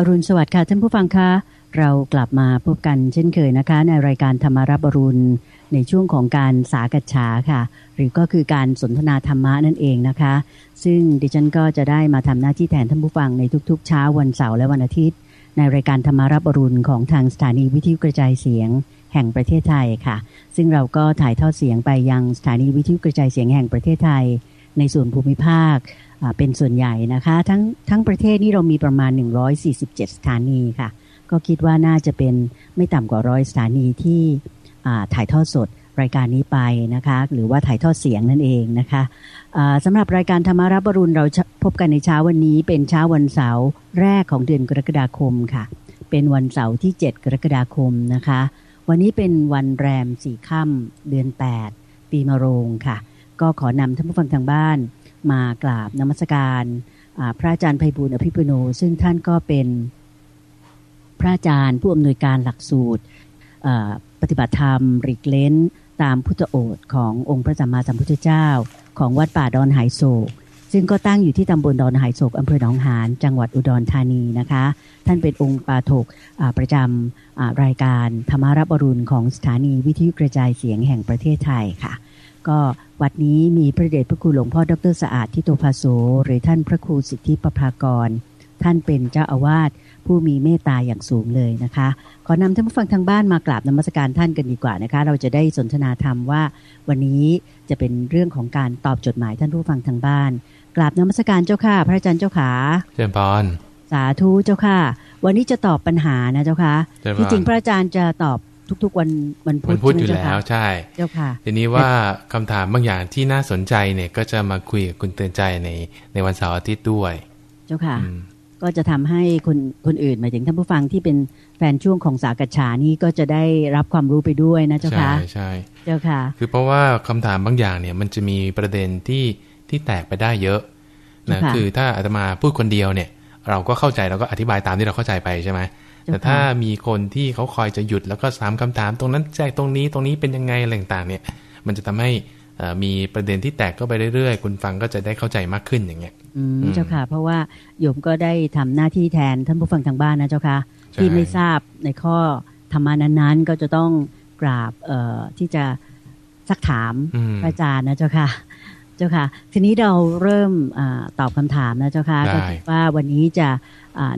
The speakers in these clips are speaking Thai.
อรุณสวัสดิ์ค่ะท่านผู้ฟังคะ เรากลับมาพบกันเช่นเคยนะคะ ในรายการธรรมารับอรุณ ในช่วงของการสากัจฉาค่ะ หรือก็คือการสนทนาธรรมะนั่นเองนะคะ ซึ่งดิฉันก็จะได้มาทำหน้าที่แทนท่านผู้ฟังในทุกๆ เช้าวันเสาร์และวันอาทิตย์ ในรายการธรรมารับอรุณของทางสถานีวิทยุกระจายเสียงแห่งประเทศไทยค่ะ ซึ่งเราก็ถ่ายทอดเสียงไปยังสถานีวิทยุกระจายเสียงแห่งประเทศไทย ในส่วนภูมิภาคเป็นส่วนใหญ่นะคะ ทั้งทั้งประเทศนี่เรามีประมาณ 147 สถานีค่ะ ก็คิดว่าน่าจะเป็นไม่ต่ำกว่าร้อยสถานีที่ถ่ายทอดสดรายการนี้ไปนะคะ หรือว่าถ่ายทอดเสียงนั่นเองนะคะะสำหรับรายการธรรมารับรุณเราพบกันในเช้าวันนี้ เป็นเช้าวันเสาร์แรกของเดือนกรกฎาคมค่ะ เป็นวันเสาร์ที่ 7 กรกฎาคมนะคะ วันนี้เป็นวันแรมสี่ค่ำเดือน 8 ปีมะโรงค่ะ ก็ขอนำท่านผู้ฟังทางบ้านมากราบนมัสการพระอาจารย์ไพบุญอภิปุโน ซึ่งท่านก็เป็นพระอาจารย์ผู้อำนวยการหลักสูตรปฏิบัติธรรมริกเลนตามพุทธโอษขององค์พระสัมมาสัมพุทธเจ้า ของวัดป่าดอนหายโศก ซึ่งก็ตั้งอยู่ที่ตำบลดอนหายโศกอำเภอหนองหานจังหวัดอุดรธานีนะคะ ท่านเป็นองค์ปาถกประจำรายการธรรมารับอรุณของสถานีวิทยุกระจายเสียงแห่งประเทศไทยค่ะ ก็วัดนี้มีพระเดชพระคุณหลวงพ่อดรสะอาดทิโตภาโสหรือท่านพระครูสิทธิปภากร ท่านเป็นเจ้าอาวาสผู้มีเมตตาอย่างสูงเลยนะคะ ขอนำท่านผู้ฟังทางบ้านมากราบนมัสการท่านกันดีกว่านะคะ เราจะได้สนทนาธรรมว่า วันนี้จะเป็นเรื่องของการตอบจดหมายท่านผู้ฟังทางบ้าน กราบนมัสการเจ้าค่ะ พระอาจารย์เจ้าขาเจริญพรสาธุเจ้าค่ะ วันนี้จะตอบปัญหานะเจ้าค่ะที่จริงพระอาจารย์จะตอบ ทุก ๆ วันวันพุธพุธอยู่แล้วใช่เจ้าค่ะทีนี้ว่าคำถามบางอย่างที่น่าสนใจเนี่ยก็จะมาคุยกับคุณเตือนใจในในวันเสาร์อาทิตย์ด้วย เจ้าค่ะ ก็จะทำให้คนคนอื่นหมายถึงท่านผู้ฟังที่เป็นแฟนช่วงของสากฉานี่ก็จะได้รับความรู้ไปด้วยนะเจ้าค่ะใช่ใช่เจ้าค่ะ คือเพราะว่าคำถามบางอย่างเนี่ยมันจะมีประเด็นที่ที่แตกไปได้เยอะนะคือถ้าอาตมาพูดคนเดียวเนี่ย เราก็เข้าใจเราก็อธิบายตามที่เราเข้าใจไปใช่ไหม แต่ถ้ามีคนที่เขาคอยจะหยุดแล้วก็ถามคำถามตรงนั้นใจตรงนี้ตรงนี้เป็นยังไงอะไรต่างเนี่ย มันจะทำให้มีประเด็นที่แตกก็ไปเรื่อยๆ คุณฟังก็จะได้เข้าใจมากขึ้นอย่างเงี้ยอืมเจ้าค่ะ เพราะว่าโยมก็ได้ทำหน้าที่แทนท่านผู้ฟังทางบ้านนะเจ้าค่ะ ที่ไม่ทราบในข้อธรรมานั้นๆ ก็จะต้องกราบเอ่อที่จะสักถามพระอาจารย์นะเจ้าค่ะ เจ้าค่ะ ทีนี้เราเริ่มอตอบคำถามนะเจ้าค่ะก็ว่าวันนี้จะ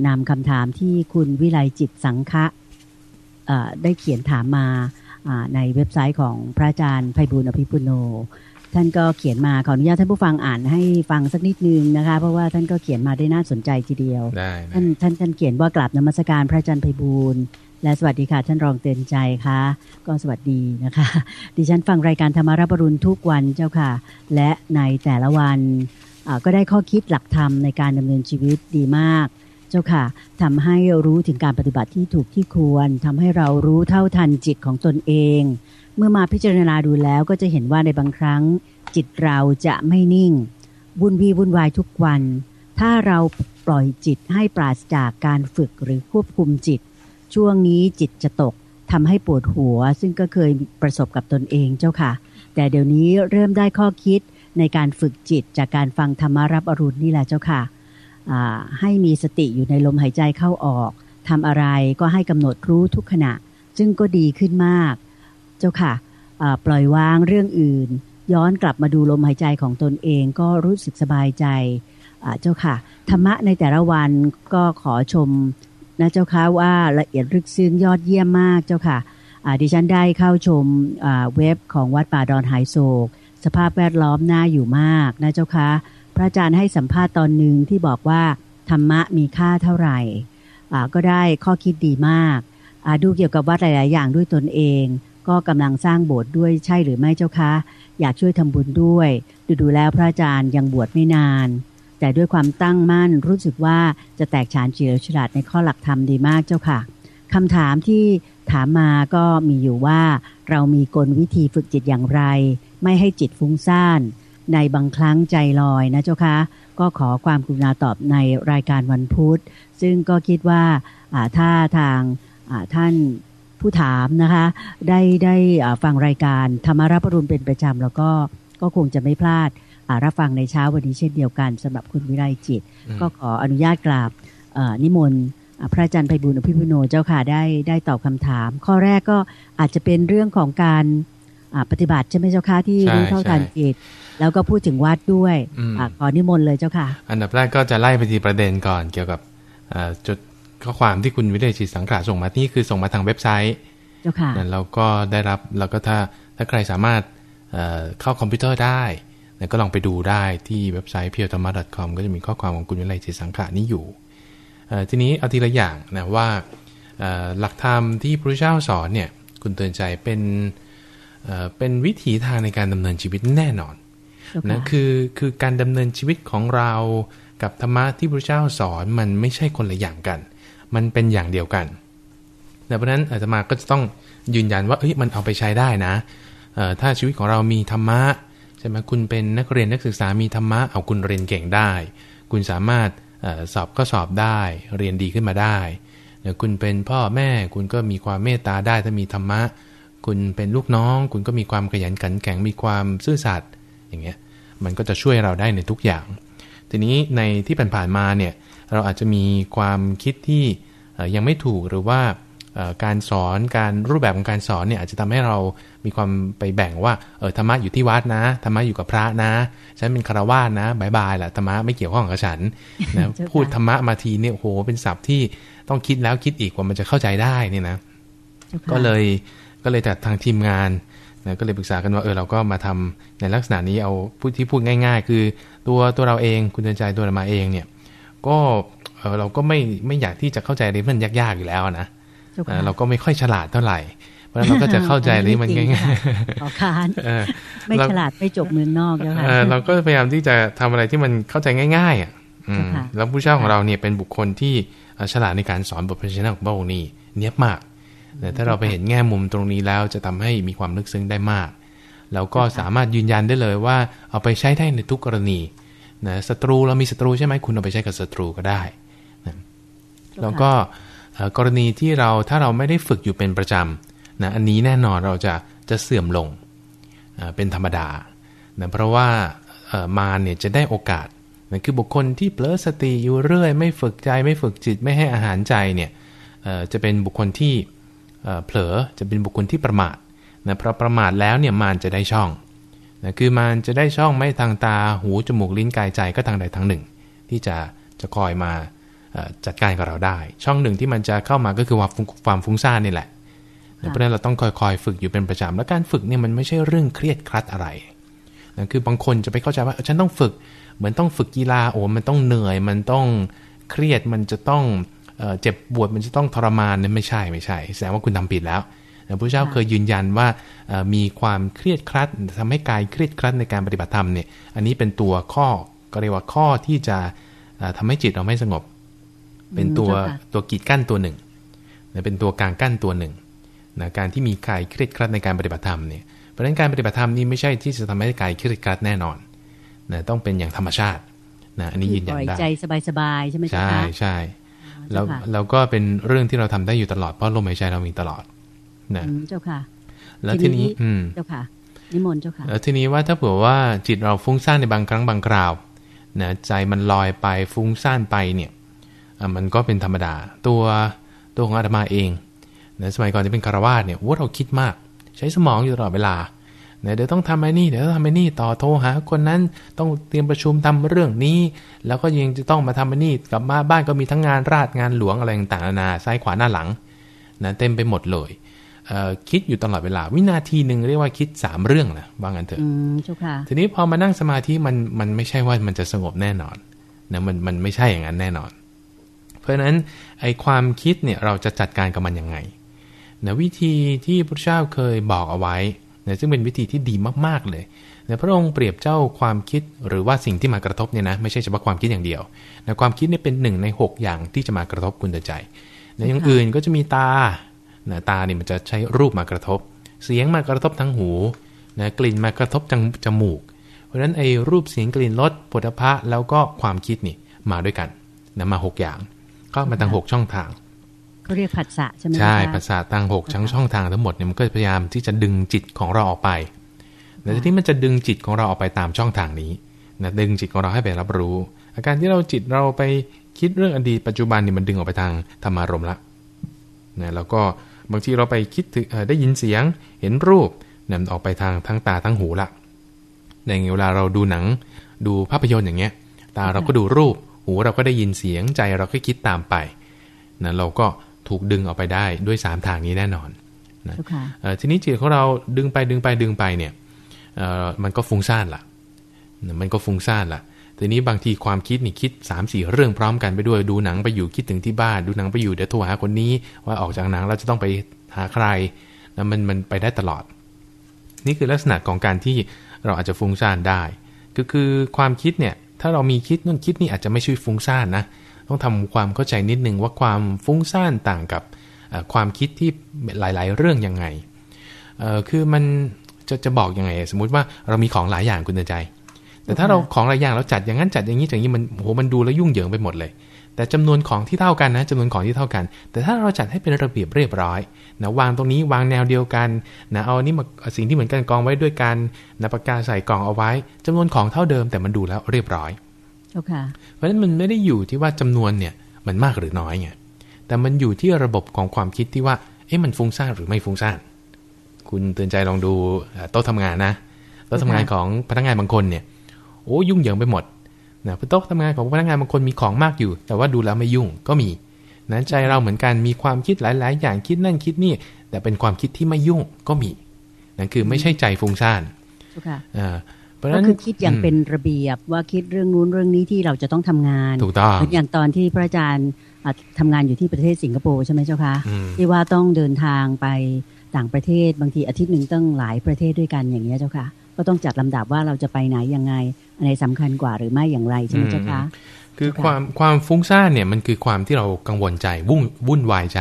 นำคำถามที่คุณวิไลจิตสังฆะได้เขียนถามมาในเว็บไซต์ของพระอาจารย์ไพบุญอภิปุโน ท่านก็เขียนมาขออนุญาตท่านผู้ฟังอ่านให้ฟังสักนิดนึงนะคะ เพราะว่าท่านก็เขียนมาได้น่าสนใจทีเดียว ท่านท่านท่านเขียนว่ากราบนมัสการพระอาจารย์ไพบุญ และสวัสดีค่ะ ท่านรองเตือนใจค่ะ ก็สวัสดีนะคะ ดิฉันฟังรายการธรรมารับรุณทุกวันเจ้าค่ะ และในแต่ละวันก็ได้ข้อคิดหลักธรรมในการดำเนินชีวิตดีมาก เจ้าค่ะทำให้รู้ถึงการปฏิบัติที่ถูกที่ควรทำให้เรารู้เท่าทันจิตของตนเอง เมื่อมาพิจารณาดูแล้วก็จะเห็นว่าในบางครั้ง จิตเราจะไม่นิ่งวุ่นวีวุ่นวายทุกวัน ถ้าเราปล่อยจิตให้ปราศจากการฝึกหรือควบคุมจิต ช่วงนี้จิตจะตกทำให้ปวดหัว ซึ่งก็เคยประสบกับตนเองเจ้าค่ะ แต่เดี๋ยวนี้เริ่มได้ข้อคิดในการฝึกจิตจากการฟังธรรมารับอรุณนี่แหละเจ้าค่ะให้มีสติอยู่ในลมหายใจเข้าออกทำอะไรก็ให้กำหนดรู้ทุกขณะ ซึ่งก็ดีขึ้นมาก เจ้าค่ะปล่อยวางเรื่องอื่น ย้อนกลับมาดูลมหายใจของตนเองก็รู้สึกสบายใจเจ้าค่ะ ธรรมะในแต่ละวันก็ขอชม นะเจ้าค่ะว่าละเอียดลึกซึ้งยอดเยี่ยมมากเจ้าค่ะดิฉันได้เข้าชมเว็บของวัดป่าดอนหายโศก สภาพแวดล้อมน่าอยู่มากนะเจ้าค่ะพระอาจารย์ให้สัมภาษณ์ตอนหนึ่งที่บอกว่าธรรมะมีค่าเท่าไหร่ก็ได้ข้อคิดดีมากดูเกี่ยวกับวัดหลาย ๆ อย่างด้วยตนเอง ก็กำลังสร้างโบสถ์ด้วยใช่หรือไม่เจ้าคะ อยากช่วยทำบุญด้วย ดูดูแล้วพระอาจารย์ยังบวชไม่นาน แต่ด้วยความตั้งมั่นรู้สึกว่าจะแตกฉานเฉียวฉลาดในข้อหลักธรรมดีมากเจ้าค่ะคำถามที่ถามมาก็มีอยู่ว่าเรามีกลวิธีฝึกจิตอย่างไร ไม่ให้จิตฟุ้งซ่าน ในบางครั้งใจลอยนะเจ้าคะก็ขอความกรุณาตอบในรายการวันพุธ ซึ่งก็คิดว่าถ้าทางท่านผู้ถามนะคะ ได้ได้ฟังรายการธรรมารับรุณเป็นประจำแล้วก็ก็คงจะไม่พลาด รับฟังในเช้าวันนี้เช่นเดียวกันสำหรับคุณวิไลจิต ก็ขออนุญาตกราบนิมนต์พระอาจารย์ไพบุญอภิปุโนเจ้าค่ะได้ได้ตอบคำถาม ข้อแรกก็อาจจะเป็นเรื่องของการปฏิบัติใช่ไหมเจ้าค่ะที่รู้เท่าการจิตแล้วก็พูดถึงวัดด้วยอขอนิมนต์เลยเจ้าค่ะ อันดับแรกก็จะไล่ไปทีประเด็นก่อนเกี่ยวกับจุดข้อความที่คุณวิเดชิตสังขารส่งมานี่คือส่งมาทางเว็บไซต์เจ้าค่ะเราก็ได้รับแล้วก็ถ้าถ้าใครสามารถเข้าคอมพิวเตอร์ได้ ก็ลองไปดูได้ที่เว็บไซต์ p u r e t h a m a c o m ก็จะมีข้อความของคุณวิไลจิตสังขารนี้อยู่ ทีนี้เอาทีละอย่างนะว่าหลักธรรมที่พระเจ้าสอนเนี่ยคุณเตือนใจเป็นเป็นวิถีทางในการดำเนินชีวิตแน่นอนนะคือคือการดำเนินชีวิตของเรากับธรรมะที่พระเจ้าสอนมันไม่ใช่คนละอย่างกัน มันเป็นอย่างเดียวกันเพราะนั้นอาตมาก็จะต้องยืนยันว่าเอ้ยมันเอาไปใช้ได้นะถ้าชีวิตของเรามีธรรมะ ใช่ไหมคุณเป็นนักเรียนนักศึกษามีธรรมะเอาคุณเรียนเก่งได้ คุณสามารถสอบก็สอบได้เรียนดีขึ้นมาได้คุณเป็นพ่อแม่คุณก็มีความเมตตาได้ถ้ามีธรรมะ คุณเป็นลูกน้อง คุณก็มีความขยันขันแข็งมีความซื่อสัตย์อย่างเงี้ยมันก็จะช่วยเราได้ในทุกอย่าง ทีนี้ในที่ผ่านๆมาเนี่ยเราอาจจะมีความคิดที่ยังไม่ถูกหรือว่า การสอนการรูปแบบของการสอนเนี่ยอาจจะทำให้เรามีความไปแบ่งว่าเออธรรมะอยู่ที่วัดนะธรรมะอยู่กับพระนะ ฉันเป็นคารวะนะบายบายแหละธรรมะไม่เกี่ยวข้องกับฉันนะพูดธรรมะมาทีเนี่ยโหเป็นศัพท์ที่ต้องคิดแล้วคิดอีกว่ามันจะเข้าใจได้นี่นะ ก็เลยก็เลยจัดทางทีมงานนะก็เลยปรึกษากันว่าเออเราก็มาทำในลักษณะนี้เอาพูดที่พูดง่าย ๆ คือตัวตัวเราเองคุณเดินใจตัวเรามาเองเนี่ย ก็เออเราก็ไม่ไม่อยากที่จะเข้าใจอะไรมันยากๆอยู่แล้วนะ เราก็ไม่ค่อยฉลาดเท่าไหร่ เพราะนั้นเราก็จะเข้าใจนี้มันง่ายๆขอคานไม่ฉลาดไม่จบเมืองนอกแล้วค่ะเราก็พยายามที่จะทำอะไรที่มันเข้าใจง่ายๆอะแล้วผู้เช่าของเราเนี่ยเป็นบุคคลที่ฉลาดในการสอนบทพระชนะของพระองค์นี่เนี้ยมากแต่ถ้าเราไปเห็นแง่มุมตรงนี้แล้วจะทำให้มีความลึกซึ้งได้มาก แล้วก็สามารถยืนยันได้เลยว่าเอาไปใช้ได้ในทุกกรณีนะศัตรูเรามีศัตรูใช่ไหมคุณเอาไปใช้กับศัตรูก็ได้นะแล้วก็ กรณีที่เราถ้าเราไม่ได้ฝึกอยู่เป็นประจำนะอันนี้แน่นอนเราจะจะเสื่อมลงเป็นธรรมดานะเพราะว่ามาเนี่ยจะได้โอกาสนะคือบุคคลที่เปลอสติอยู่เรื่อย ไม่ฝึกใจไม่ฝึกจิตไม่ให้อาหารใจเนี่ยจะเป็นบุคคลที่เผลอจะเป็นบุคคลที่ประมาทนะเพราะประมาทแล้วเนี่ยมานจะได้ช่องนะคือมานจะได้ช่องไม่ทางตาหูจมูกลิ้นกายใจก็ทางใดทางหนึ่ง ที่จะจะคอยมา จัดการกับเราได้ ช่องหนึ่งที่มันจะเข้ามาก็คือความฟุ้งซ่านนี่แหละเพราะฉะนั้นเราต้องคอยๆฝึกอยู่เป็นประจำแล้วการฝึกเนี่ยมันไม่ใช่เรื่องเครียดครัดอะไรนะคือบางคนจะไปเข้าใจว่าฉันต้องฝึก เหมือนต้องฝึกกีฬาโอ้มันต้องเหนื่อย มันต้องเครียดมันจะต้องเจ็บปวดมันจะต้องทรมานเนี่ยไม่ใช่ไม่ใช่แสดงว่าคุณทำผิดแล้วพระเจ้าเคยยืนยันว่ามีความเครียดครัดทำให้กายเครียดครัดในการปฏิบัติธรรมเนี่ยอันนี้เป็นตัวข้อก็เรียกว่าข้อที่จะทำให้จิตเราไม่สงบ เป็นตัวตัวกีดกั้นตัวหนึ่งนะเป็นตัวกลางกั้นตัวหนึ่งนะการที่มีกายเครียดครัดในการปฏิบัติธรรมเนี่ยเพราะฉะนั้นการปฏิบัติธรรมนี่ไม่ใช่ที่จะทำให้กายเครียดครัดแน่นอนนะต้องเป็นอย่างธรรมชาตินะอันนี้ยืนยันได้ใจสบายๆใช่ไหมใช่ใช่แล้วเราก็เป็นเรื่องที่เราทำได้อยู่ตลอดเพราะลมหายใจเรามีตลอดนะเจ้าค่ะ แล้วทีนี้ อืเจ้าค่ะนิมนต์เจ้าค่ะแล้วทีนี้ว่าถ้าเผื่อว่าจิตเราฟุ้งซ่านในบางครั้งบางคราวนะใจมันลอยไปฟุ้งซ่านไปเนี่ย มันก็เป็นธรรมดา ตัวตัวของอาตมาเองนะสมัยก่อนที่เป็นคารวาสเนี่ยว่าเราคิดมาก ใช้สมองอยู่ตลอดเวลาเดี๋ยวต้องทำไอ้นี่เดี๋ยวต้องทำไอ้นี่ต่อโทรหาคนนั้นต้องเตรียมประชุมทำเรื่องนี้ แล้วก็ยังจะต้องมาทำไอ้นี่กลับมาบ้านก็มีทั้งงานราชงานหลวงอะไรต่างๆนานาซ้ายขวาหน้าหลังนะเต็มไปหมดเลยคิดอยู่ตลอดเวลา วินาทีหนึ่งเรียกว่าคิดสามเรื่องนะว่างั้นเถอะทีนี้พอมานั่งสมาธิมันมันไม่ใช่ว่ามันจะสงบแน่นอนนะมันมันไม่ใช่อย่างนั้นแน่นอน เพราะฉะนั้นไอความคิดเนี่ยเราจะจัดการกับมันยังไงนะวิธีที่พระเจ้าเคยบอกเอาไว้นะซึ่งเป็นวิธีที่ดีมากๆเลยนะพระองค์เปรียบเจ้าความคิดหรือว่าสิ่งที่มากระทบเนี่ยนะไม่ใช่เฉพาะความคิดอย่างเดียวนะความคิดเนี่ยเป็นหนึ่งใน 6 อย่างที่จะมากระทบคุณใจนะอย่างอื่นก็จะมีตานะตาเนี่ยมันจะใช้รูปมากระทบ เสียงมากระทบทั้งหูนะกลิ่นมากระทบจังจมูก เพราะฉะนั้นไอ้รูปเสียงกลิ่นรสผลิภัณฑ์แล้วก็ความคิดนี่มาด้วยกันนะมา 6 อย่าง ก็มาตั้งหกช่องทางเขาเรียกผัสสะใช่ไหมใช่ผัสสะตั้งหกช่องทางทั้งหมดเนี่ยมันก็พยายามที่จะดึงจิตของเราออกไปแต่ที่มันจะดึงจิตของเราออกไปตามช่องทางนี้นะดึงจิตของเราให้ไปรับรู้ อาการที่เราจิตเราไปคิดเรื่องอดีตปัจจุบันนี่มันดึงออกไปทางธรรมารมละนะแล้วก็บางทีเราไปคิดถึงได้ยินเสียงเห็นรูปนำออกไปทางทั้งตาทั้งหูละในเวลาเราดูหนังดูภาพยนตร์อย่างเงี้ย ตาเราก็ดูรูป หูเราก็ได้ยินเสียงใจเราก็คิดตามไปนะเราก็ถูกดึงออกไปได้ด้วย 3 ทางนี้แน่นอนนะทีนี้จิตของเราดึงไปดึงไปดึงไปเนี่ยมันก็ฟุ้งซ่านละ่ะ มันก็ฟุ้งซ่านละ่ะทีนี้บางทีความคิดนี่คิด3ามสี่เรื่องพร้อมกันไปด้วยดูหนังไปอยู่คิดถึงที่บ้าน ดูหนังไปอยู่เดี๋ยวโทรหาคนนี้ ว่าออกจากหนังเราจะต้องไปหาใครนะมันมันไปได้ตลอด นี่คือลักษณะของการที่เราอาจจะฟุ้งซ่านได้ คือคือความคิดเนี่ย ถ้าเรามีคิดนู่นคิดนี่อาจจะไม่ช่วยฟุ้งซ่านนะ ต้องทำความเข้าใจนิดนึงว่าความฟุ้งซ่านต่างกับความคิดที่หลาย ๆ เรื่องยังไง คือมันจะจะบอกยังไง สมมุติว่าเรามีของหลายอย่างคุณใจ แต่ถ้าเราของหลายอย่างเราจัดอย่างนั้นจัดอย่างนี้อย่างนี้มันโหมันดูแล้วยุ่งเหยิงไปหมดเลย แต่จำนวนของที่เท่ากันนะจำนวนของที่เท่ากัน แต่ถ้าเราจัดให้เป็นระเบียบเรียบร้อยนะวางตรงนี้วางแนวเดียวกันนะเอานี่มาสิ่งที่เหมือนกันกองไว้ด้วยกันนะปากกาใส่กล่องเอาไว้จำนวนของเท่าเดิมแต่มันดูแล้วเรียบร้อยเพราะฉะนั้นมันไม่ได้อยู่ที่ว่าจำนวนเนี่ยมันมากหรือน้อยไงแต่มันอยู่ที่ระบบของความคิดที่ว่าเอ๊ะมันฟุ้งซ่านหรือไม่ฟุ้งซ่านคุณเตือนใจลองดูโต๊ะทำงานนะโต๊ะทำงานของพนักงานบางคนเนี่ยโอ้ยุ่งเหยิงไปหมด นะโต๊ะทำงานของพนักงานบางคนมีของมากอยู่ แต่ว่าดูแล้วไม่ยุ่งก็มีนั้นใจเราเหมือนกันมีความคิดหลาย ๆ อย่างคิดนั่นคิดนี่ แต่เป็นความคิดที่ไม่ยุ่งก็มีนั่นคือไม่ใช่ใจฟุ้งซ่านอ่าเพราะฉะนั้นคือคิดอย่างเป็นระเบียบว่าคิดเรื่องนู้นเรื่องนี้ที่เราจะต้องทำงานถูกต้องอย่างตอนที่พระอาจารย์ทำงานอยู่ที่ประเทศสิงคโปร์ใช่ไหมเจ้าคะที่ว่าต้องเดินทางไปต่างประเทศบางทีอาทิตย์หนึ่งต้องหลายประเทศด้วยกันอย่างนี้เจ้าค่ะ ก็ต้องจัดลำดับว่าเราจะไปไหนยังไงอะไรสำคัญกว่าหรือไม่อย่างไรใช่ไหมเจ้าคะคือความความฟุ้งซ่านเนี่ยมันคือความที่เรากังวลใจวุ่นวุ่นวายใจ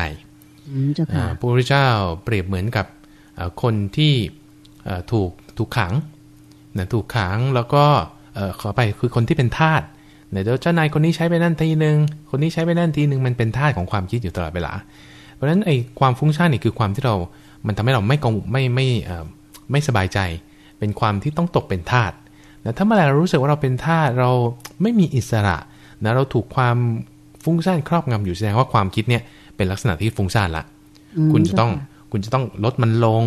พระพุทธเจ้าเปรียบเหมือนกับคนที่ถูกถูกขังนะถูกขังแล้วก็ขอไปคือคนที่เป็นทาสเดี๋ยวเจ้านายคนนี้ใช้ไปนั่นทีหนึ่งคนนี้ใช้ไปนั่นทีหนึ่งมันเป็นทาสของความคิดอยู่ตลอดเวลา เพราะฉะนั้นไอ้ความฟุ้งซ่านนี่คือความที่เรา มันทำให้เราไม่กงไม่ไม่ไม่สบายใจ เป็นความที่ต้องตกเป็นทาสนะถ้าเมื่อไรเรารู้สึกว่าเราเป็นทาสเราไม่มีอิสระนะเราถูกความฟุ้งซ่านครอบงำอยู่แสดงว่าความคิดเนี่ยเป็นลักษณะที่ฟุ้งซ่านละ คุณจะต้องคุณจะต้องลดมันลง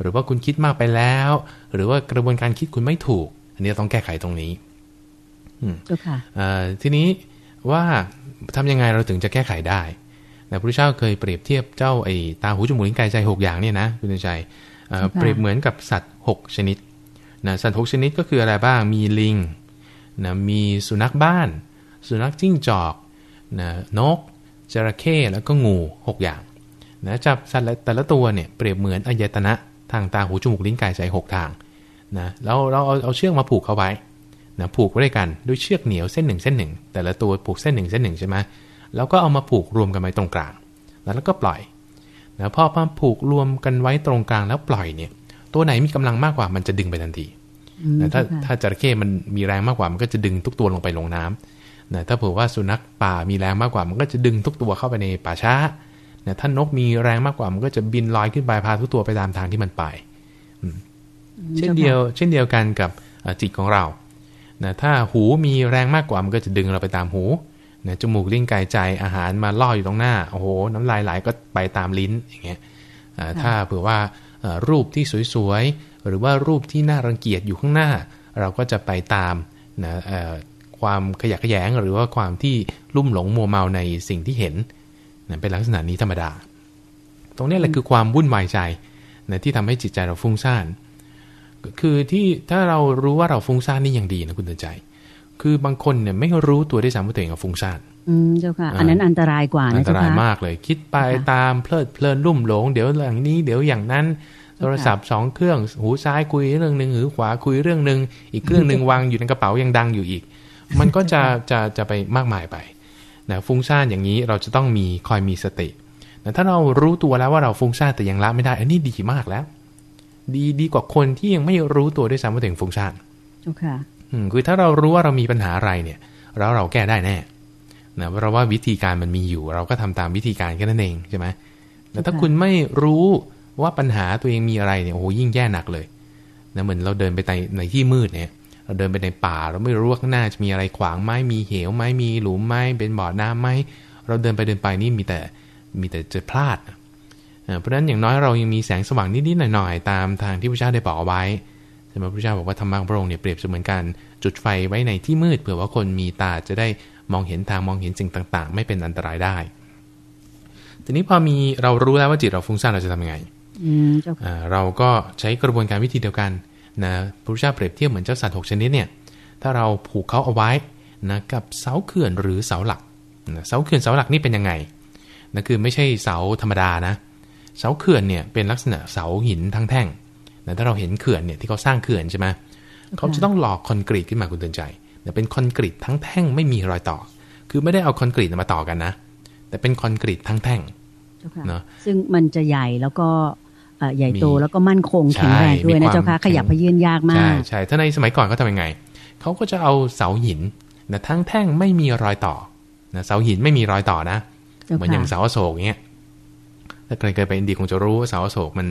หรือว่าคุณคิดมากไปแล้ว หรือว่ากระบวนการคิดคุณไม่ถูก อันนี้ต้องแก้ไขตรงนี้ทีนี้ว่าทำยังไงเราถึงจะแก้ไขได้แต่พระพุทธเจ้าเคยเปรียบเทียบเจ้าไอ้ตาหูจมูกลิ้นกายใจหกอย่างเนี่ยนะคุณใจ เปรียบเหมือนกับสัตว์หกชนิดนะสัตว์หกชนิดก็คืออะไรบ้าง มีลิงนะมีสุนัขบ้าน สุนัขจิ้งจอกนะนก จระเข้ แล้วก็งู 6 อย่างนะจับสัตว์แต่ละตัวเนี่ยเปรียบเหมือนอายตนะทางตาหูจมูกลิ้นกายใจหกทางนะแล้วเราเอาเอาเชือกมาผูกเข้าไว้นะผูกไว้ด้วยกันด้วยเชือกเหนียวเส้นหนึ่งเส้นหนึ่งแต่ละตัวผูกเส้นหนึ่งเส้นหนึ่งใช่ไหมแล้วก็เอามาผูกรวมกันไว้ตรงกลาง แล้วก็ปล่อย นะพอพอผูกรวมกันไว้ตรงกลางแล้วปล่อยเนี่ย ตัวไหนมีกำลังมากกว่ามันจะดึงไปทันทีนะถ้าถ้าจระเข้มันมีแรงมากกว่ามันก็จะดึงทุกตัวลงไปลงน้ำนะถ้าเผื่อว่าสุนัขป่ามีแรงมากกว่า มันก็จะดึงทุกตัวเข้าไปในป่าช้านะถ้านกมีแรงมากกว่ามันก็จะบินลอยขึ้นไปพาทุกตัวไปตามทางที่มันไปเช่นเดียว เช่นเดียวกันกับจิตของเรานะถ้าหูมีแรงมากกว่ามันก็จะดึงเราไปตามหู นะจมูกลิ้นกายใจอาหารมาล่ออยู่ตรงหน้าโอ้โหน้ำลายไหลก็ไปตามลิ้นอย่างเงี้ยถ้าเผื่อว่ารูปที่สวยๆ หรือว่ารูปที่น่ารังเกียจอยู่ข้างหน้า เราก็จะไปตามนะความขยะแขยงหรือว่าความที่ลุ่มหลงมัวเมาในสิ่งที่เห็นนะเป็นลักษณะนี้ธรรมดา ตรงนี้แหละคือความวุ่นวายใจนะที่ทำให้จิตใจเราฟุ้งซ่านคือที่ถ้าเรารู้ว่าเราฟุ้งซ่านนี่ยังดีนะคุณเตือนใจ คือบางคนเนี่ยไม่รู้ตัวได้สามว่าตัวเองฟุ้งซ่านอืมเจ้าค่ะ อันนั้นอันตรายกว่านะเจ้าค่ะ อันตรายมากเลย คิดไปตามเพลิดเพลินลุ่มหลง เดี๋ยวอย่างนี้เดี๋ยวอย่างนั้น โทรศัพท์สองเครื่อง หูซ้ายคุยเรื่องหนึ่งหูขวาคุยเรื่องหนึ่งอีกเครื่องหนึ่งวางอยู่ในกระเป๋ายังดังอยู่อีก มันก็จะจะจะไปมากมายไปนะฟุ้งซ่านอย่างนี้เราจะต้องมีคอยมีสติแต่ถ้าเรารู้ตัวแล้วว่าเราฟุ้งซ่านแต่ยังละไม่ได้ อันนี้ดีมากแล้ว ดีดีกว่าคนที่ยังไม่รู้ตัวด้วยซ้ำว่าถึงฟุ้งซ่านค่ะ คือถ้าเรารู้ว่าเรามีปัญหาอะไรเนี่ยแล้วเราแก้ได้แน่นะเพราะว่าวิธีการมันมีอยู่ เราก็ทำตามวิธีการแค่นั้นเองใช่ไหมแต่ถ้าคุณไม่รู้ว่าปัญหาตัวเองมีอะไรเนี่ยโอ้โหยิ่งแย่หนักเลยนะเหมือนเราเดินไปในในที่มืดเนี่ย เราเดินไปในป่า เราไม่รู้ว่าข้างหน้าจะมีอะไรขวางไหมมีเหวไหมมีหลุมไหมเป็นบ่อน้ำไหมเราเดินไปเดินไปนี่มีแต่มีแต่จะพลาดเพราะฉะนั้นอย่างน้อยเรายังมีแสงสว่างนิดๆหน่อยๆตามทางที่พระเจ้าได้บอกเอาไว้ ใช่ไหมพระเจ้าบอกว่าธรรมะพระองค์เนี่ยเปรียบเสมือนการจุดไฟไว้ในที่มืดเผื่อว่าคนมีตาจะได้มองเห็นทางมองเห็นสิ่งต่าง ๆ ไม่เป็นอันตรายได้ ทีนี้พอมีเรารู้แล้วว่าจิตเราฟุ้งซ่านเราจะทำยังไงเราก็ใช้กระบวนการวิธีเดียวกันนะพระพุทธเจ้าเปรียบเทียบเหมือนเจ้าสัตว์หกชนิดเนี่ยถ้าเราผูกเขาเอาไว้นะกับเสาเขื่อนหรือเสาหลักนะเสาเขื่อนเสาหลักนี่เป็นยังไงนะคือไม่ใช่เสาธรรมดานะ เสาเขื่อนเนี่ยเป็นลักษณะเสาหินทั้งแท่ง นะถ้าเราเห็นเขื่อนเนี่ยที่เขาสร้างเขื่อนใช่ไหมเขาจะต้องหลอกคอนกรีตขึ้นมาคุณเตือนใจนะเป็นคอนกรีตทั้งแท่งไม่มีรอยต่อ คือไม่ได้เอาคอนกรีตมาต่อกันนะ แต่เป็นคอนกรีตทั้งแท่งเนาะซึ่งมันจะใหญ่แล้วก็ใหญ่โตแล้วก็มั่นคงแข็งแรงด้วยนะเจ้าค่ะขยับพยื่นยากมาก ใช่ใช่ถ้าในสมัยก่อนเขาทำยังไง เขาก็จะเอาเสาหินนะทั้งแท่งไม่มีรอยต่อนะเสาหินไม่มีรอยต่อนะเหมือนอย่างเสาอโศกเงี้ยถ้าใครเคยไปอินเดียคงจะรู้ว่าเสาอโศกมัน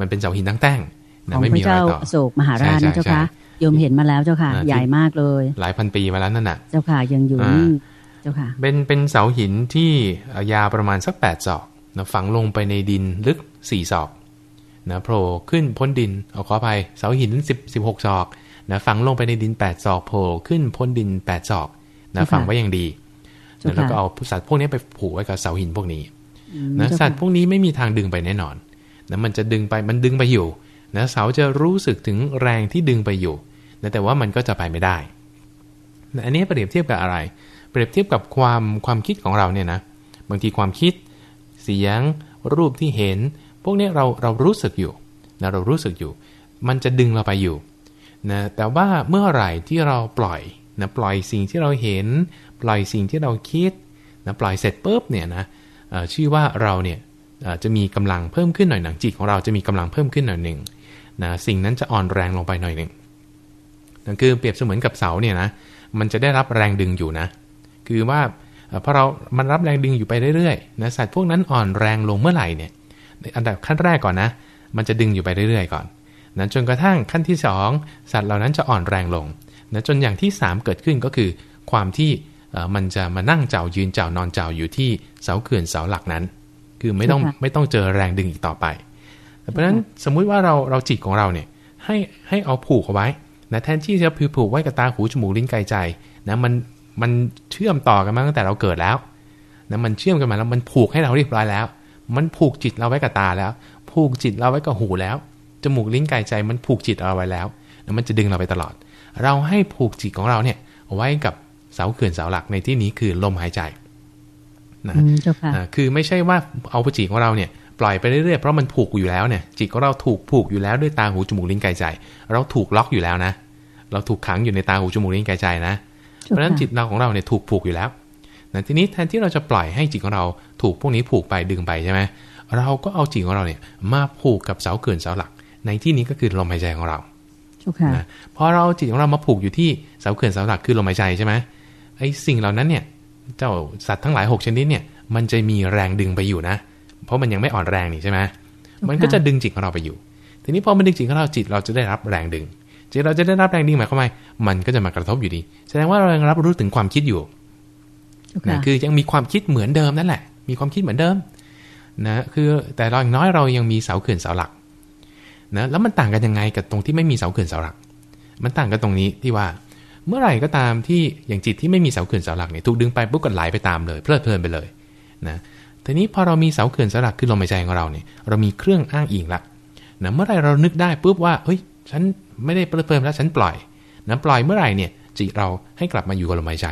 มันเป็นเสาหินทั้งแท่งนะ ไม่มีรอยต่ออโศกมหาราชนะเจ้าค่ะโยมเห็นมาแล้วเจ้าค่ะ ใหญ่มากเลย หลายพันปีมาแล้วนั่นน่ะ เจ้าค่ะยังอยู่นี่เจ้าค่ะ เป็นเป็นเสาหินที่ยาวประมาณสักแปดศอกนะฝังลงไปในดินลึกสี่ศอกนะโผล่ขึ้นพ้นดินเอาขอไปเสาหินสิบสิบหกศอกนะฝังลงไปในดินแปดศอกโผล่ขึ้นพ้นดินแปดศอกนะฝังไว้อย่างดีแล้วก็เอาสัตว์พวกนี้ไปผูกไว้กับเสาหินพวกนี้นะสัตว์พวกนี้ไม่มีทางดึงไปแน่นอนนะมันจะดึงไปมันดึงไปอยู่ นะเสาจะรู้สึกถึงแรงที่ดึงไปอยู่นะแต่ว่ามันก็จะไปไม่ได้นะอันนี้เปรียบเทียบกับอะไร เปรียบเทียบกับความความคิดของเราเนี่ยนะบางทีความคิด เสียง รูปที่เห็น พวกนี้เราเรารู้สึกอยู่นะเรารู้สึกอยู่ มันจะดึงเราไปอยู่นะแต่ว่าเมื่อไหร่ที่เราปล่อยนะปล่อยสิ่งที่เราเห็น ปล่อยสิ่งที่เราคิดนะปล่อยเสร็จปุ๊บเนี่ยนะชื่อว่าเราเนี่ยจะมีกำลังเพิ่มขึ้นหน่อยหนึ่งจิตของเราจะมีกำลังเพิ่มขึ้นหน่อยหนึ่ง นะสิ่งนั้นจะอ่อนแรงลงไปหน่อยหนึ่งนั่นคือเปรียบเสมือนกับเสาเนี่ยนะมันจะได้รับแรงดึงอยู่นะ คือว่าพอเรามันรับแรงดึงอยู่ไปเรื่อยๆนะสัตว์พวกนั้นอ่อนแรงลงเมื่อไหร่เนี่ยอันดับขั้นแรกก่อนนะ มันจะดึงอยู่ไปเรื่อยๆก่อนนะจนกระทั่งขั้นที่ 2 สัตว์เหล่านั้นจะอ่อนแรงลงนะจนอย่างที่ 3 เกิดขึ้นก็คือความที่มันจะมานั่งเจ้ายืนเจ้านอนเจ้าอยู่ที่เสาเขื่อนเสาหลักนั้น คือไม่ต้องไม่ต้องเจอแรงดึงอีกต่อไป เพราะฉะนั้นสมมุติว่าเราเราจิตของเราเนี่ยให้ให้เอาผูกเอาไว้นะแทนที่จะผูกไว้กับตาหูจมูกลิ้นกายใจนะมันมันเชื่อมต่อกันมาตั้งแต่เราเกิดแล้วนะมันเชื่อมกันมาแล้วมันผูกให้เราเรียบร้อยแล้ว มันผูกจิตเราไว้กับตาแล้ว ผูกจิตเราไว้กับหูแล้วจมูกลิ้นกายใจมันผูกจิตเราไว้แล้วแล้วมันจะดึงเราไปตลอด เราให้ผูกจิตของเราเนี่ยไว้กับเสาเขื่อนเสาหลักในที่นี้คือลมหายใจนะคือไม่ใช่ว่าเอาจิตของเราเนี่ย ปล่อยไปเรื่อยๆเพราะมันผูกอยู่แล้วเนี่ยจิตของเราถูกผูกอยู่แล้วด้วยตาหูจมูกลิ้นกายใจ เราถูกล็อกอยู่แล้วนะ เราถูกขังอยู่ในตาหูจมูกลิ้นกายใจนะ เพราะฉะนั้นจิตเราของเราเนี่ยถูกผูกอยู่แล้วนะทีนี้แทนที่เราจะปล่อยให้จิตของเราถูกพวกนี้ผูกไปดึงไปใช่ไหมเราก็เอาจิตของเราเนี่ยมาผูกกับเสาเกินเสาหลัก ในที่นี้ก็คือลมหายใจของเรานะพอเราจิตของเรามาผูกอยู่ที่เสาเขื่อนเสาหลักคือลมหายใจใช่ไหมไอ้สิ่งเหล่านั้นเนี่ย เจ้าสัตว์ทั้งหลาย 6 ชนิดเนี่ย มันจะมีแรงดึงไปอยู่นะ เพราะมันยังไม่อ่อนแรงนี่ใช่ไหมมันก็จะดึงจิตของเราไปอยู่ ทีนี้พอมันดึงจิตของเราจิตเราจะได้รับแรงดึง จิตเราจะได้รับแรงดึงหมายความว่ามันก็จะมากระทบอยู่ดี แสดงว่าเรายังรับรู้ถึงความคิดอยู่นะคือยังมีความคิดเหมือนเดิมนั่นแหละ มีความคิดเหมือนเดิมนะคือแต่เราอย่างน้อยเรายังมีเสาเขื่อนเสาหลักนะแล้วมันต่างกันยังไงกับตรงที่ไม่มีเสาเขื่อนเสาหลัก มันต่างกันตรงนี้ที่ว่า เมื่อไหร่ก็ตามที่อย่างจิตที่ไม่มีเสาเขื่อนเสาหลักเนี่ยถูกดึงไปปุ๊บก็ไหลไปตามเลยเพลิดเพลินไปเลยนะ ทีนี้พอเรามีเสาเขื่อนสลักขึ้นลมหายใจของเราเนี่ยเรามีเครื่องอ้างอิงละนะเมื่อไรเรานึกได้ปุ๊บว่าเฮ้ย ฉันไม่ได้เพิ่มแล้วฉันปล่อยนะปล่อยเมื่อไหร่เนี่ยจิตเราให้กลับมาอยู่กับลมหายใจ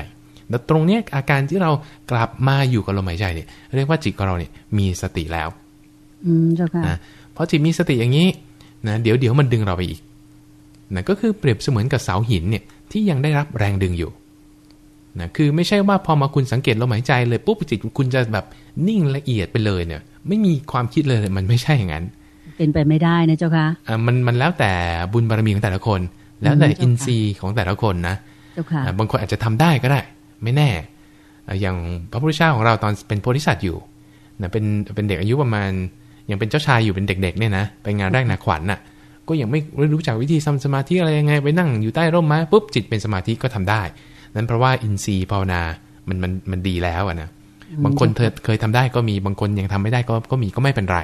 แล้วตรงเนี้ยอาการที่เรากลับมาอยู่กับลมหายใจเนี่ยเรียกว่าจิตของเราเนี่ยมีสติแล้ว อืมเจ้าค่ะนะพอจิตมีสติอย่างนี้นะเดี๋ยวเดี๋ยวมันดึงเราไปอีกนะก็คือเปรียบเสมือนกับเสาหินเนี่ยที่ยังได้รับแรงดึงอยู่ นะคือไม่ใช่ว่าพอมาคุณสังเกตลมหายใจเลยปุ๊บจิตคุณจะแบบนิ่งละเอียดไปเลยเนี่ย ไม่มีความคิดเลยมันไม่ใช่อย่างนั้น เป็นไปไม่ได้นะเจ้าค่ะอ่ามันมันแล้วแต่บุญบารมีของแต่ละคน แล้วแต่อินทรีย์ของแต่ละคนนะเจ้าค่ะบางคนอาจจะทำได้ก็ได้ ไม่แน่ อย่างพระพุทธเจ้าของเราตอนเป็นโพธิสัตว์อยู่นะเป็นเป็นเด็กอายุประมาณยังเป็นเจ้าชายอยู่เป็นเด็ก ๆ เนี่ยนะไปงานแรกนาขวัญน่ะ ก็ยังไม่รู้จักวิธีทำสมาธิอะไรยังไง ไปนั่งอยู่ใต้ร่มไม้ปุ๊บจิตเป็นสมาธิก็ทำได้ นั้นเพราะว่าอินทรีย์ภาวนามันมันมันดีแล้วอะนะบางคนเธอเคยทำได้ก็มีบางคนยังทำไม่ได้ก็ก็มีก็ไม่เป็นไร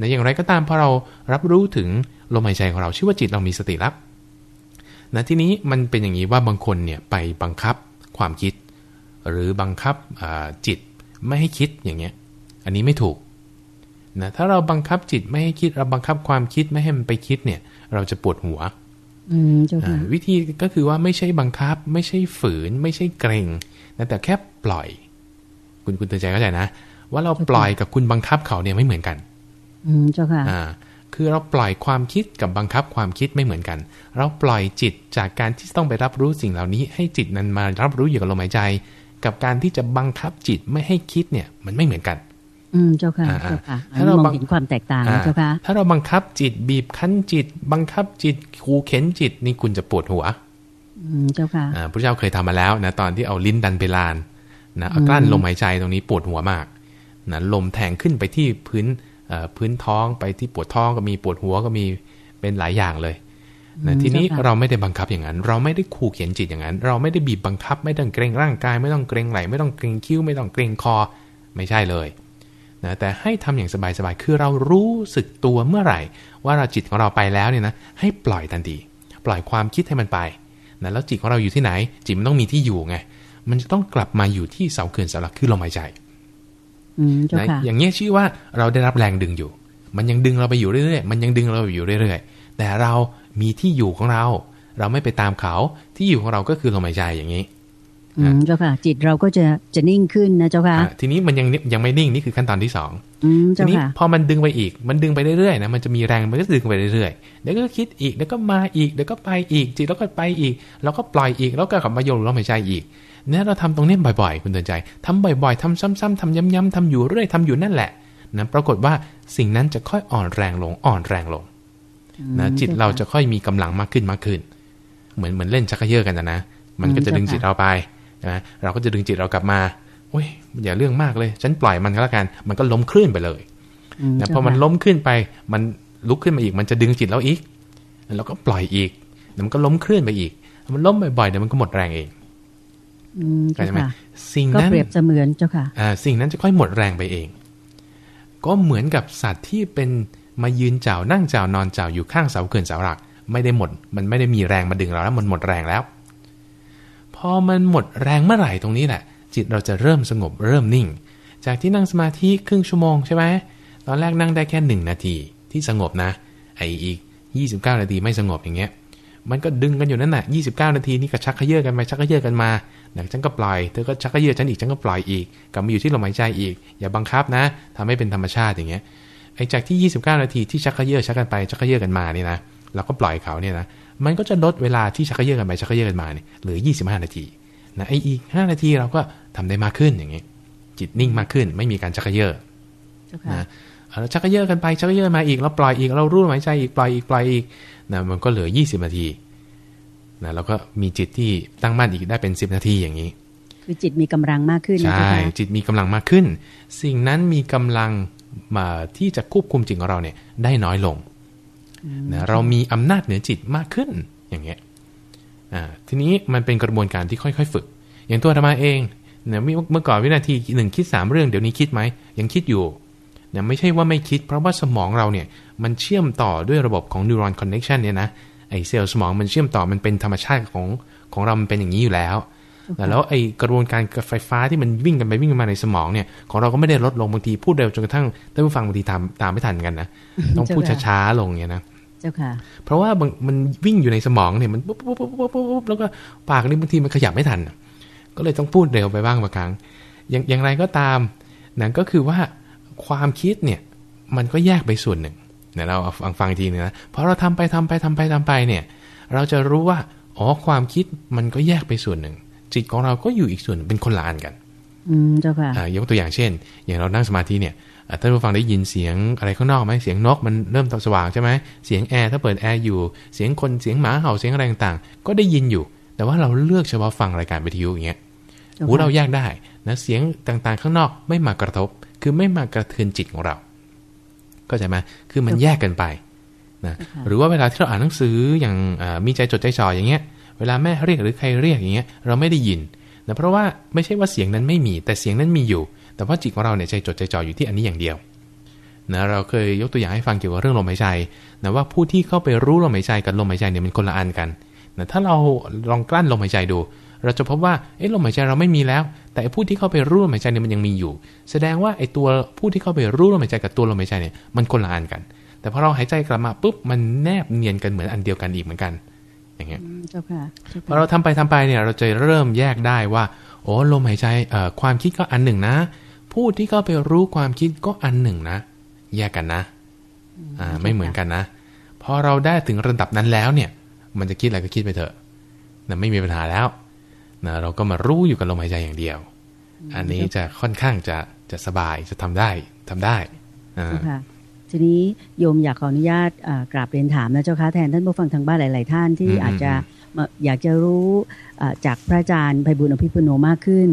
นะอย่างไรก็ตามพอเรารับรู้ถึงลมหายใจของเราชื่อว่าจิตเรามีสติแล้วนะทีนี้มันเป็นอย่างนี้ว่าบางคนเนี่ยไปบังคับความคิด หรือบังคับจิตไม่ให้คิดอย่างเงี้ย อันนี้ไม่ถูกนะถ้าเราบังคับจิตไม่ให้คิดเราบังคับความคิดไม่ให้มันไปคิดเนี่ย เราจะปวดหัว วิธีก็คือว่าไม่ใช่บังคับ ไม่ใช่ฝืน ไม่ใช่เกรงนะแต่แค่ปล่อย คุณคุณเตือนใจเข้าใจนะ ว่าเราปล่อยกับคุณบังคับเขาเนี่ยไม่เหมือนกัน อืมเจ้าค่ะอ่าคือเราปล่อยความคิดกับบังคับความคิดไม่เหมือนกัน เราปล่อยจิตจากการที่ต้องไปรับรู้สิ่งเหล่านี้ ให้จิตนั้นมารับรู้อยู่กับลมหายใจ กับการที่จะบังคับจิตไม่ให้คิดเนี่ย มันไม่เหมือนกัน อืมเจ้าค่ะเจ้าค่ะถ้าเรามองเห็นความแตกต่างเจ้าค่ะ ถ้าเราบังคับจิตบีบคั้นจิต บังคับจิตคูเข็นจิตนี่คุณจะปวดหัว อืมเจ้าค่ะพระเจ้าเคยทำมาแล้วนะตอนที่เอาลิ้นดันไปลานนะกลั้นลมหายใจตรงนี้ปวดหัวมากนะลมแทงขึ้นไปที่พื้นพื้นท้องไปที่ปวดท้องก็มีปวดหัวก็มีเป็นหลายอย่างเลยนะทีนี้เราไม่ได้บังคับอย่างนั้น เราไม่ได้ขู่เขียนจิตอย่างนั้น เราไม่ได้บีบบังคับ ไม่ต้องเกรงร่างกาย ไม่ต้องเกรงไหลไม่ต้องเกรงคิ้วไม่ต้องเกรงคอ ไม่ใช่เลย นะแต่ให้ทำอย่างสบายๆ คือเรารู้สึกตัวเมื่อไหร่ ว่าเราจิตของเราไปแล้วเนี่ยนะให้ปล่อยทันทีปล่อยความคิดให้มันไปนะแล้วจิตของเราอยู่ที่ไหน จิตมันต้องมีที่อยู่ไงมันจะต้องกลับมาอยู่ที่เสาเขื่อนเสาหลักคือลมหายใจนะอย่างนี้ชื่อว่าเราได้รับแรงดึงอยู่ มันยังดึงเราไปอยู่เรื่อยๆมันยังดึงเราไปอยู่เรื่อยๆแต่เรามีที่อยู่ของเรา เราไม่ไปตามเขาที่อยู่ของเราก็คือลมหายใจอย่างนี้ เจ้าค่ะ จิตเราก็จะจะนิ่งขึ้นนะเจ้าค่ะ ทีนี้มันยังยังไม่นิ่งนี่คือขั้นตอนที่สองทีนี้พอมันดึงไปอีก มันดึงไปเรื่อยๆนะมันจะมีแรงมันก็ดึงไปเรื่อยๆเดี๋ยวก็คิดอีกเดี๋ยวก็มาอีกเดี๋ยวก็ไปอีกจิตแล้วก็ไปอีก แล้วก็ปล่อยอีกแล้วก็กลับมาโยนลมหายใจอีกเนี่ยเราทำตรงนี้บ่อยๆ คุณเตือนใจทำบ่อยๆทำซ้ำๆทำย้ำๆทำอยู่เรื่อยทำอยู่นั่นแหละนะปรากฏว่าสิ่งนั้นจะค่อยอ่อนแรงลงอ่อนแรงลงนะจิตเราจะค่อยมีกำลังมากขึ้นมากขึ้น เหมือนเหมือนเล่นชักเยอะกันนะนะมันก็จะดึงจิตเราไป นะเราก็จะดึงจิตเรากลับมาโอ้ยอย่าเรื่องมากเลย ฉันปล่อยมันก็แล้วกัน มันก็ล้มคลื่นไปเลยนะพอมันล้มขึ้นไป มันลุกขึ้นมาอีก มันจะดึงจิตเราอีก แล้วก็ปล่อยอีกมันก็ล้มคลื่นไปอีก มันล้มบ่อยๆเดี๋ยวมันก็หมดแรงเองเข้าใจไหมสิ่งนั้นก็เปรียบเสมือนเจ้าค่ะสิ่งนั้นจะค่อยหมดแรงไปเอง ก็เหมือนกับสัตว์ที่เป็นมายืนเจ้านั่งเจ้านอนเจ้าอยู่ข้างเสาเขื่อนเสาหลัก ไม่ได้หมด มันไม่ได้มีแรงมาดึงเราแล้วมันหมดแรงแล้ว พอมันหมดแรงเมื่อไหร่ตรงนี้แหละ จิตเราจะเริ่มสงบเริ่มนิ่ง จากที่นั่งสมาธิครึ่งชั่วโมงใช่ไหมตอนแรกนั่งได้แค่หนึ่งนาทีที่สงบนะไออีก 29 นาทีไม่สงบอย่างเงี้ยมันก็ดึงกันอยู่นั่นแหะ29 นาทีนี่ก็ชักขยื่อกันไปชักขยื่อกันมานะฉันก็ปล่อยเธอก็ชักก็เยือฉันอีกฉันก็ปล่อยอีกกลับมาอยู่ที่ลมหายใจอีก อย่าบังคับนะทำให้เป็นธรรมชาติอย่างเงี้ยไอ้จากที่ 29 นาทีที่ชักก็เยือชักกันไปชักก็เยือกันมานี่นะเราก็ปล่อยเขาเนี่ยนะ มันก็จะลดเวลาที่ชักก็เยือกันไปชักก็เยือกันมาเนี่ยเหลือ 25 นาทีนะไอ้อีก5นาทีเราก็ทำได้มากขึ้นอย่างเงี้ยจิตนิ่งมากขึ้น ไม่มีการชักก็เยือนะแล้วชักก็เยือกันไปชักก็เยือมาอีกเราปล่อยอีกเรารู้หายใจอีกปล่อยอีกปล่อยอีกนะมันก็เหลือ 20 นาทีนะแล้วก็มีจิตที่ตั้งมั่นอีกได้เป็น 10 นาทีอย่างนี้ คือจิตมีกำลังมากขึ้นใช่จิตมีกำลังมากขึ้น สิ่งนั้นมีกำลังมาที่จะควบคุมจิตของเราเนี่ยได้น้อยลง นะเรามีอำนาจเหนือจิตมากขึ้นอย่างเงี้ยทีนี้มันเป็นกระบวนการที่ค่อย ๆ ฝึก อย่างตัวธรรมาเองเนี่ยเมื่อก่อนวินาทีหนึ่งคิดสามเรื่องเดี๋ยวนี้คิดไหมยังคิดอยู่เนี่ยไม่ใช่ว่าไม่คิด เพราะว่าสมองเราเนี่ยมันเชื่อมต่อด้วยระบบของนิวรอนคอนเน c t ชันเนี่ยนะไอเซลล์สมองมันเชื่อมต่อมันเป็นธรรมชาติของของเรามันเป็นอย่างนี้อยู่แล้ว แล้วไอ้กระบวนการไฟฟ้าที่มันวิ่งกันไปวิ่งกันมาในสมองเนี่ยของเราก็ไม่ได้ลดลงบางทีพูดเร็วจนกระทั่งท่านผู้ฟังบางทีตามตามไม่ทันกันนะต้องพูดช้าๆลงเนี่ยนะเจ้าค่ะเพราะว่ามันวิ่งอยู่ในสมองเนี่ยมันปุ๊บปุ๊บปุ๊บปุ๊บปุ๊บแล้วก็ปากนี่บางทีมันขยับไม่ทัน ก็เลยต้องพูดเร็วไปบ้างบางครั้งอย่างอย่างไรก็ตามนั่นก็คือว่าความคิดเนี่ยมันก็แยกไปส่วนหนึ่งเดี๋ยวเราฟังฟังทีนึงนะพอเราทำไปทำไปทำไปทำไปเนี่ย เราจะรู้ว่าอ๋อความคิดมันก็แยกไปส่วนหนึ่ง จิตของเราก็อยู่อีกส่วนเป็นคนละอันกัน อืมเจ้าค่ะยกตัวอย่างเช่น อย่างเรานั่งสมาธิเนี่ยท่านผู้ฟังได้ยินเสียงอะไรข้างนอกไหมเสียงนกมันเริ่มสว่างใช่ไหมเสียงแอร์ถ้าเปิดแอร์อยู่เสียงคนเสียงหมาเห่าเสียงอะไรต่างๆ ก็ได้ยินอยู่ แต่ว่าเราเลือกเฉพาะฟังรายการวิทยุอย่างเงี้ยหูเราแยกได้นะเสียงต่างๆ ข้างนอกไม่มากระทบ คือไม่มากระเทือนจิตของเรา ก็ใช่ไหมคือมันแยกกันไปนะหรือว่าเวลาที่เราอ่านหนังสืออย่างมีใจจดใจจ่ออย่างเงี้ย เวลาแม่เรียกหรือใครเรียกอย่างเงี้ยเราไม่ได้ยินนะเพราะว่าไม่ใช่ว่าเสียงนั้นไม่มี แต่เสียงนั้นมีอยู่ แต่ว่าจิตของเราเนี่ยใจจดใจจ่ออยู่ที่อันนี้อย่างเดียวนะเราเคยยกตัวอย่างให้ฟังเกี่ยวกับเรื่องลมหายใจนะว่าผู้ที่เข้าไปรู้ลมหายใจกับลมหายใจเนี่ยมันคนละอันกันนะถ้าเราลองกลั้นลมหายใจดู เราจะพบว่าเอ๊ะลมหายใจเราไม่มีแล้ว แต่ผู้ที่เข้าไปรู้ลมหายใจเนี่ยมันยังมีอยู่ แสดงว่าไอ้ตัวผู้ที่เข้าไปรู้ลมหายใจกับตัวลมหายใจเนี่ยมันคนละอันกัน แต่พอเราหายใจกลับมาปุ๊บมันแนบเนียนกันเหมือนอันเดียวกันอีกเหมือนกัน อย่างเงี้ยเจ้าค่ะพอเราทำไปทำไปเนี่ยเราจะเริ่มแยกได้ว่า โอ้ลมหายใจเอ่อความคิดก็อันหนึ่งนะผู้ที่เข้าไปรู้ความคิดก็อันหนึ่งนะ แยกกันนะอ่าไม่เหมือนกันนะพอเราได้ถึงระดับนั้นแล้วเนี่ย มันจะคิดอะไรก็คิดไปเถอะนะไม่มีปัญหาแล้วนะเราก็มารู้อยู่กับลมหายใจอย่างเดียว อันนี้จะค่อนข้างจะจะสบายจะทำได้ทำได้อ่า ทีนี้โยมอยากขออนุญาตกราบเรียนถามนะเจ้าค่ะแทนท่านผู้ฟังทางบ้านหลาย ๆ ท่านที่อาจจะอยากจะรู้จากพระอาจารย์ไพบุญอภิปุโนมากขึ้น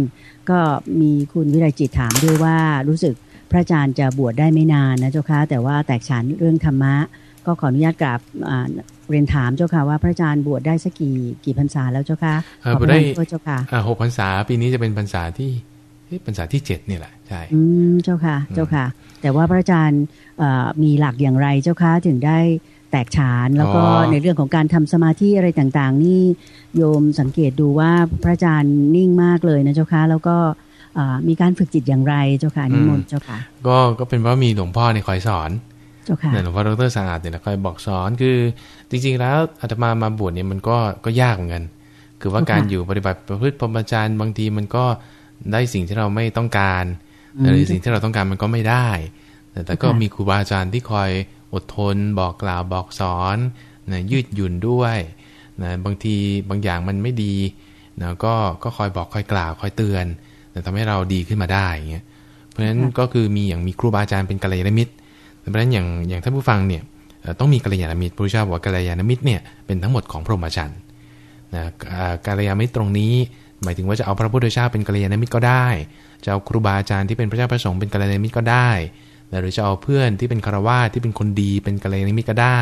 ก็มีคุณวิไลจิตถามด้วยว่ารู้สึกพระอาจารย์จะบวชได้ไม่นานนะเจ้าค่ะแต่ว่าแตกฉานเรื่องธรรมะ ก็ขออนุญาตกราบเรียนถามเจ้าค่ะว่าพระอาจารย์บวชได้สักกี่กี่พรรษาแล้วเจ้าค่ะบวชได้เจ้าค่ะหกพรรษาปีนี้จะเป็นพรรษาที่ พรรษาที่เจ็ดนี่แหละใช่อืมเจ้าค่ะเจ้าค่ะ แต่ว่าพระอาจารย์มีหลักอย่างไรเจ้าค่ะถึงได้แตกฉานแล้วก็ในเรื่องของการทำสมาธิอะไรต่างๆ นี่โยมสังเกตดูว่าพระอาจารย์นิ่งมากเลยนะเจ้าค่ะแล้วก็มีการฝึกจิตอย่างไรเจ้าค่ะนิมนต์เจ้าค่ะ ก็ก็เป็นเพราะมีหลวงพ่อในคอยสอนเจ้าค่ะหลวงพ่อดรสะอาดเนี่ยคอยบอกสอนคือจริง ๆ แล้วอาตมามาบวชเนี่ยมันก็ก็ยากเหมือนกันคือว่าการอยู่ปฏิบัติประพฤติพรหมจรรย์บางทีมันก็ ได้สิ่งที่เราไม่ต้องการหรือสิ่งที่เราต้องการมันก็ไม่ได้แต่ก็มีครูบาอาจารย์ที่คอยอดทนบอกกล่าวบอกสอนนะยืดหยุ่นด้วยนะบางทีบางอย่างมันไม่ดีนะก็ก็คอยบอกคอยกล่าวคอยเตือนแต่ทำให้เราดีขึ้นมาได้เงี้ยเพราะฉะนั้นก็คือมีอย่างมีครูบาอาจารย์เป็นกัลยาณมิตรเพราะฉะนั้นอย่างอย่างท่านผู้ฟังเนี่ยต้องมีกัลยาณมิตรพระพุทธเจ้าบอกว่ากัลยาณมิตรเนี่ยเป็นทั้งหมดของพรหมจรรย์นะกัลยาณมิตรตรงนี้ หมายถึงว่าจะเอาพระพุทธเจ้าเป็นกัลยาณมิตรก็ได้ จะเอาครูบาอาจารย์ที่เป็นพระเจ้าประสงค์เป็นกัลยาณมิตรก็ได้ หรือจะเอาเพื่อนที่เป็นคารวะที่เป็นคนดีเป็นกัลยาณมิตรก็ได้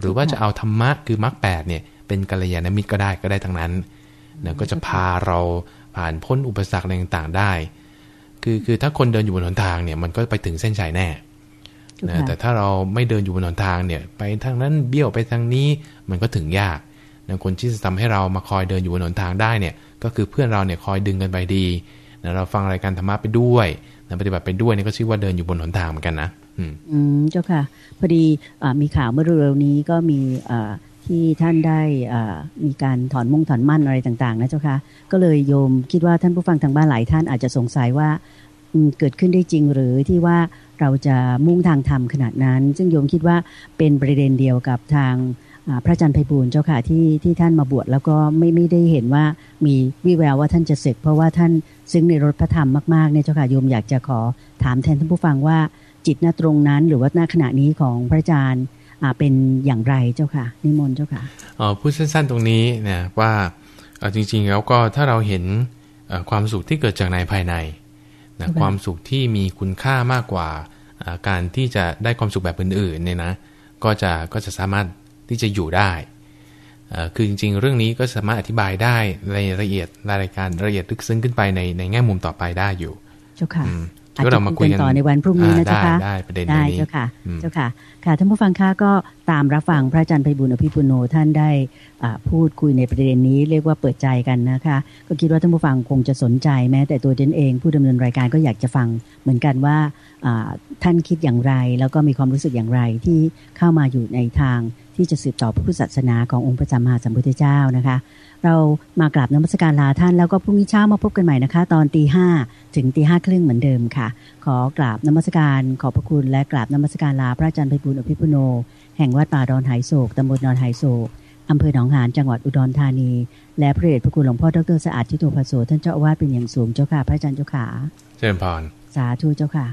หรือว่าจะเอาธรรมะคือมรรคแปดเนี่ยเป็นกัลยาณมิตรก็ได้ก็ได้ทั้งนั้นนะก็จะพาเราผ่านพ้นอุปสรรคอะไรต่างๆได้ คือคือถ้าคนเดินอยู่บนหนทางเนี่ยมันก็ไปถึงเส้นชัยแน่นะแต่ถ้าเราไม่เดินอยู่บนหนทางเนี่ย ไปทางนั้นเบี้ยวไปทางนี้มันก็ถึงยากนะคนที่จะทำให้เรามาคอยเดินอยู่บนหนทางได้เนี่ย ก็คือเพื่อนเราเนี่ยคอยดึงกันไปดีนะเราฟังรายการธรรมะไปด้วยนะปฏิบัติไปด้วยนี่ก็ชื่อว่าเดินอยู่บนหนทางเหมือนกันนะอืมเจ้าค่ะ พอดีมีข่าวเมื่อเร็วนี้ก็มีที่ท่านได้มีการถอนมุ่งถอนมั่นอะไรต่างๆนะเจ้าค่ะก็เลยโยมคิดว่าท่านผู้ฟังทางบ้านหลายท่านอาจจะสงสัยว่าเกิดขึ้นได้จริงหรือที่ว่าเราจะมุ่งทางธรรมขนาดนั้น ซึ่งโยมคิดว่าเป็นประเด็นเดียวกับทาง พระอาจารย์ไพบูลเจ้าค่ะที่ที่ท่านมาบวชแล้วก็ไม่ไม่ได้เห็นว่ามีวิแววว่าท่านจะศึก เพราะว่าท่านซึ่งในรถพระธรรมมากๆเนี่ยเจ้าค่ะโยมอยากจะขอถามแทนท่านผู้ฟังว่าจิตณตรงนั้นหรือว่าณขณะนี้ของพระอาจารย์เป็นอย่างไรเจ้าค่ะ นิมนต์เจ้าค่ะอ๋อพูดสั้นๆตรงนี้นะว่าจริงๆแล้วก็ถ้าเราเห็นความสุขที่เกิดจากในภายในนะความสุขที่มีคุณค่ามากกว่าการที่จะได้ความสุขแบบอื่นๆเนี่ยนะ ก็จะก็จะสามารถ ที่จะอยู่ได้ คือจริงๆ เรื่องนี้ก็สามารถอธิบายได้ในละเอียดรายการละเอียดลึกซึ้งขึ้นไปในในแง่มุมต่อไปได้อยู่ เจ้าค่ะ ก็เรามาคุยกันต่อในวันพรุ่งนี้นะเจ้าค่ะได้ประเด็นนี้ได้เจ้าค่ะ เจ้าค่ะ ค่ะท่านผู้ฟังค่ะก็ตามรับฟังพระอาจารย์ไพบุญอภิปุโนท่านได้พูดคุยในประเด็นนี้เรียกว่าเปิดใจกันนะคะ ก็คิดว่าท่านผู้ฟังคงจะสนใจแม้ แต่ตัวเจนเอง ผู้ดำเนินรายการก็อยากจะฟังเหมือนกันว่าท่านคิดอย่างไร แล้วก็มีความรู้สึกอย่างไรที่เข้ามาอยู่ในทางที่จะสืบต่อพระพุทธศาสนาขององค์พระสัมมาสัมพุทธเจ้านะคะ เรามากราบนมัสการลาท่าน แล้วก็พรุ่งนี้เช้ามาพบกันใหม่นะคะ ตอนตีห้าถึงตีห้าครึ่งเหมือนเดิมค่ะ ขอกราบนมัสการขอบพระคุณและกราบนมัสการลาพระอาจารย์ไพบุญอภิปุโน แห่งวัดป่าดอนไหโศกตำบลดอนไหโศกอำเภอหนองหานจังหวัดอุดรธานี และพระเดชพระคุณหลวงพ่อดรสะอาดทิโตภโสท่านเจ้าอาวาสเป็นอย่างสูงเจ้าค่ะ พระอาจารย์เจ้าขาเจริญพรสาธุเจ้าค่ะ